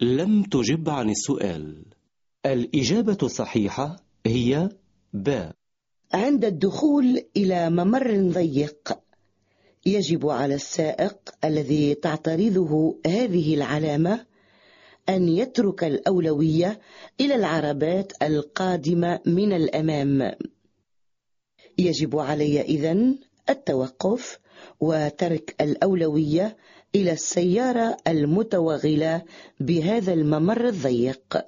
لم تجب عن السؤال. الإجابة الصحيحة هي ب. عند الدخول إلى ممر ضيق يجب على السائق الذي تعترضه هذه العلامة أن يترك الأولوية إلى العربات القادمة من الأمام. يجب علي إذن التوقف وترك الأولوية إلى السيارة المتوغلة بهذا الممر الضيق.